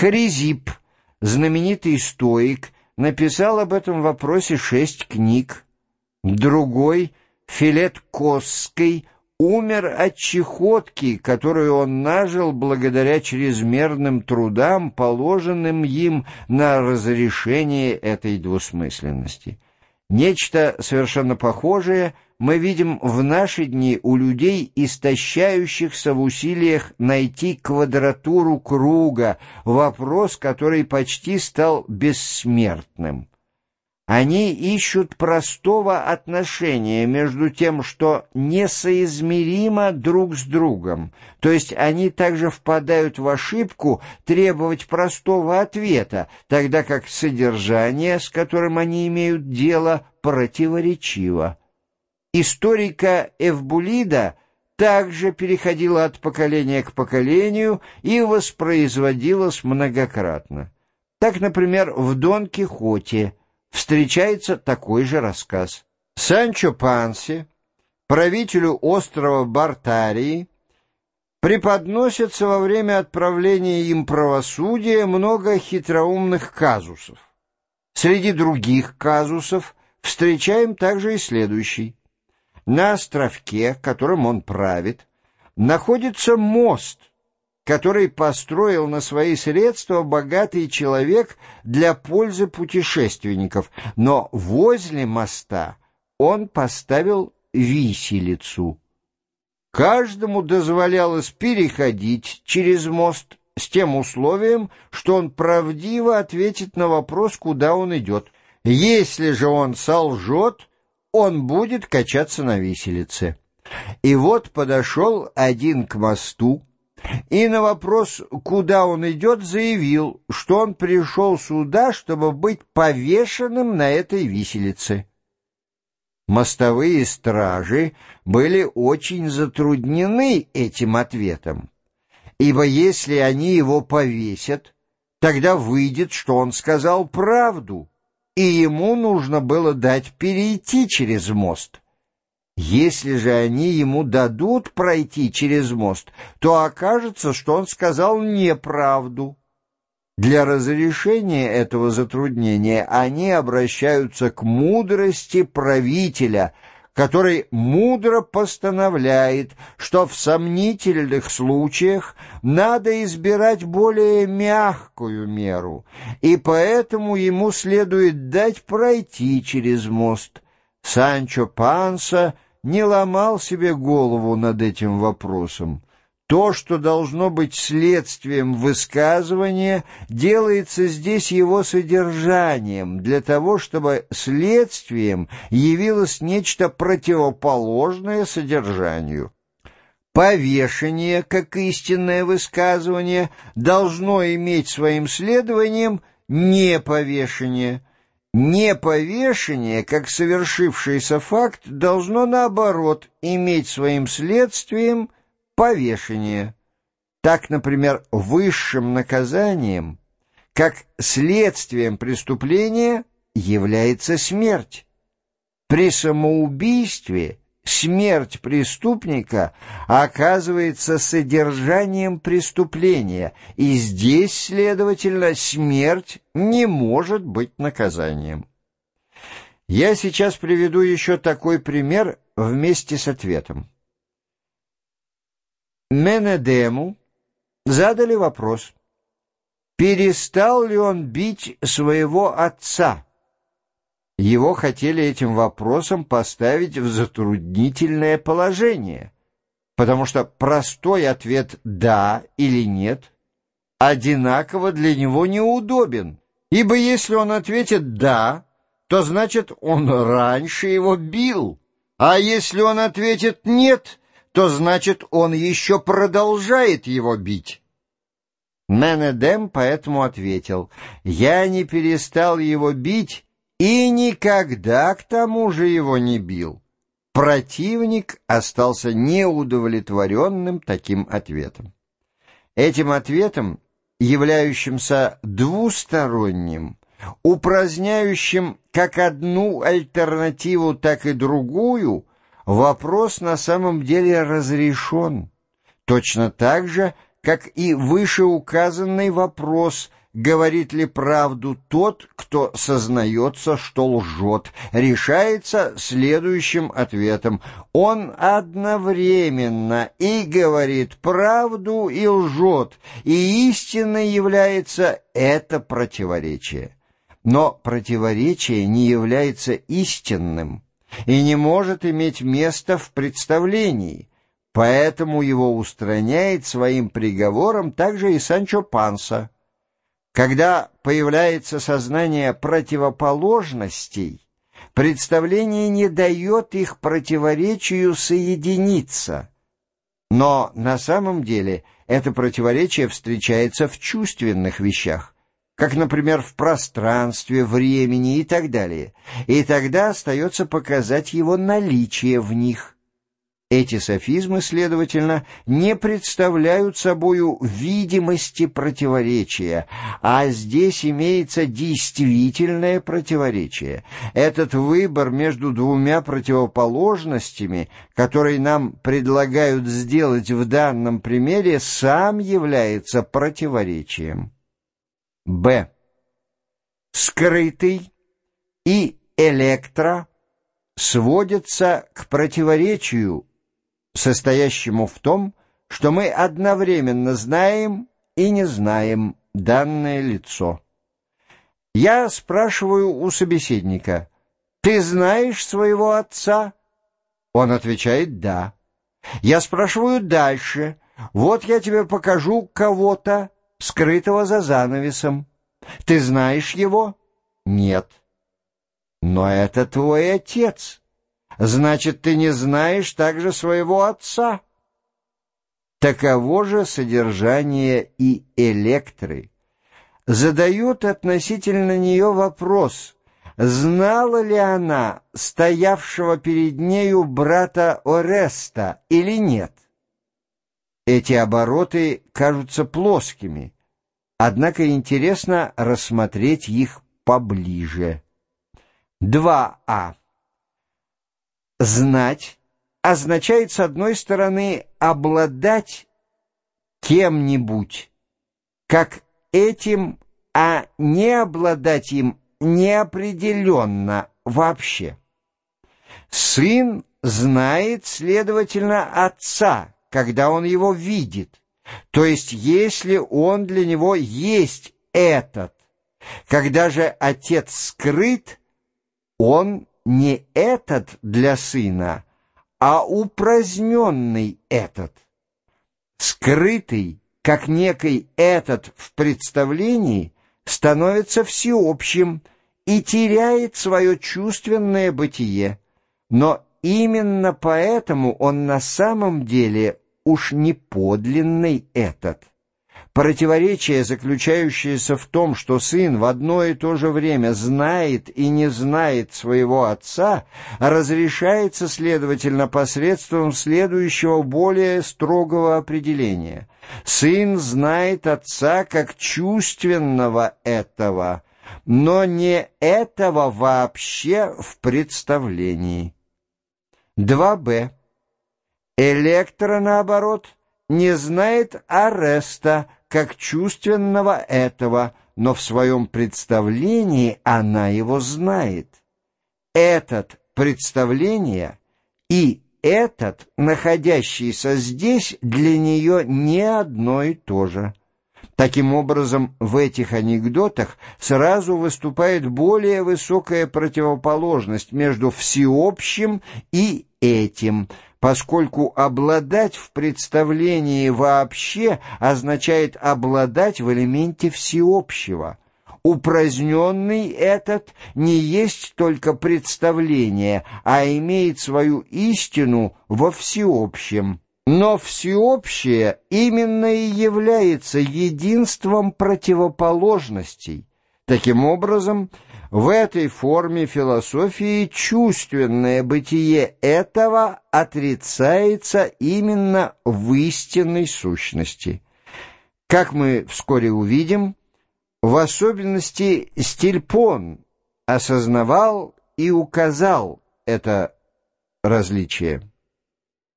Хризип, знаменитый стоик, написал об этом вопросе шесть книг. Другой, Филет Косский, умер от чехотки, которую он нажил благодаря чрезмерным трудам, положенным им на разрешение этой двусмысленности. Нечто совершенно похожее мы видим в наши дни у людей, истощающихся в усилиях найти квадратуру круга, вопрос, который почти стал бессмертным. Они ищут простого отношения между тем, что несоизмеримо друг с другом, то есть они также впадают в ошибку требовать простого ответа, тогда как содержание, с которым они имеют дело, противоречиво. Историка Эвбулида также переходила от поколения к поколению и воспроизводилась многократно. Так, например, в «Дон Кихоте» встречается такой же рассказ. Санчо Панси, правителю острова Бартарии, преподносится во время отправления им правосудия много хитроумных казусов. Среди других казусов встречаем также и следующий. На островке, которым он правит, находится мост, который построил на свои средства богатый человек для пользы путешественников, но возле моста он поставил виселицу. Каждому дозволялось переходить через мост с тем условием, что он правдиво ответит на вопрос, куда он идет. Если же он солжет, он будет качаться на виселице. И вот подошел один к мосту, и на вопрос, куда он идет, заявил, что он пришел сюда, чтобы быть повешенным на этой виселице. Мостовые стражи были очень затруднены этим ответом, ибо если они его повесят, тогда выйдет, что он сказал правду, и ему нужно было дать перейти через мост. Если же они ему дадут пройти через мост, то окажется, что он сказал неправду. Для разрешения этого затруднения они обращаются к мудрости правителя, который мудро постановляет, что в сомнительных случаях надо избирать более мягкую меру, и поэтому ему следует дать пройти через мост. Санчо Панса — не ломал себе голову над этим вопросом. То, что должно быть следствием высказывания, делается здесь его содержанием, для того, чтобы следствием явилось нечто противоположное содержанию. Повешение, как истинное высказывание, должно иметь своим следованием неповешение – Неповешение, как совершившийся факт, должно, наоборот, иметь своим следствием повешение. Так, например, высшим наказанием, как следствием преступления, является смерть. При самоубийстве смерть преступника оказывается содержанием преступления, и здесь, следовательно, смерть не может быть наказанием. Я сейчас приведу еще такой пример вместе с ответом. Менедему задали вопрос, перестал ли он бить своего отца, его хотели этим вопросом поставить в затруднительное положение, потому что простой ответ «да» или «нет» одинаково для него неудобен, ибо если он ответит «да», то значит он раньше его бил, а если он ответит «нет», то значит он еще продолжает его бить. Менедем поэтому ответил, «Я не перестал его бить, и никогда к тому же его не бил. Противник остался неудовлетворенным таким ответом. Этим ответом, являющимся двусторонним, упраздняющим как одну альтернативу, так и другую, вопрос на самом деле разрешен, точно так же, как и вышеуказанный вопрос – говорит ли правду тот, кто сознается, что лжет, решается следующим ответом. Он одновременно и говорит правду, и лжет, и истинной является это противоречие. Но противоречие не является истинным и не может иметь места в представлении, поэтому его устраняет своим приговором также и Санчо Панса. Когда появляется сознание противоположностей, представление не дает их противоречию соединиться. Но на самом деле это противоречие встречается в чувственных вещах, как, например, в пространстве, времени и так далее, и тогда остается показать его наличие в них – эти софизмы, следовательно, не представляют собою видимости противоречия, а здесь имеется действительное противоречие. Этот выбор между двумя противоположностями, который нам предлагают сделать в данном примере, сам является противоречием. Б. Скрытый и электро сводятся к противоречию состоящему в том, что мы одновременно знаем и не знаем данное лицо. Я спрашиваю у собеседника, «Ты знаешь своего отца?» Он отвечает «да». Я спрашиваю дальше, «Вот я тебе покажу кого-то, скрытого за занавесом. Ты знаешь его?» «Нет». «Но это твой отец». Значит, ты не знаешь также своего отца. Таково же содержание и электры. Задают относительно нее вопрос, знала ли она стоявшего перед нею брата Ореста или нет. Эти обороты кажутся плоскими, однако интересно рассмотреть их поближе. 2а. Знать означает, с одной стороны, обладать кем-нибудь, как этим, а не обладать им неопределенно вообще. Сын знает, следовательно, отца, когда он его видит, то есть если он для него есть этот. Когда же отец скрыт, он не этот для сына, а упраздненный этот. Скрытый, как некий этот в представлении, становится всеобщим и теряет свое чувственное бытие. Но именно поэтому он на самом деле уж не подлинный этот. Противоречие, заключающееся в том, что сын в одно и то же время знает и не знает своего отца, разрешается, следовательно, посредством следующего более строгого определения. Сын знает отца как чувственного этого, но не этого вообще в представлении. 2б. Электро, наоборот, не знает ареста, как чувственного этого, но в своем представлении она его знает. Этот представление и этот, находящийся здесь, для нее не одно и то же. Таким образом, в этих анекдотах сразу выступает более высокая противоположность между всеобщим и этим – поскольку обладать в представлении вообще означает обладать в элементе всеобщего. Упраздненный этот не есть только представление, а имеет свою истину во всеобщем. Но всеобщее именно и является единством противоположностей. Таким образом, в этой форме философии чувственное бытие этого отрицается именно в истинной сущности. Как мы вскоре увидим, в особенности Стильпон осознавал и указал это различие.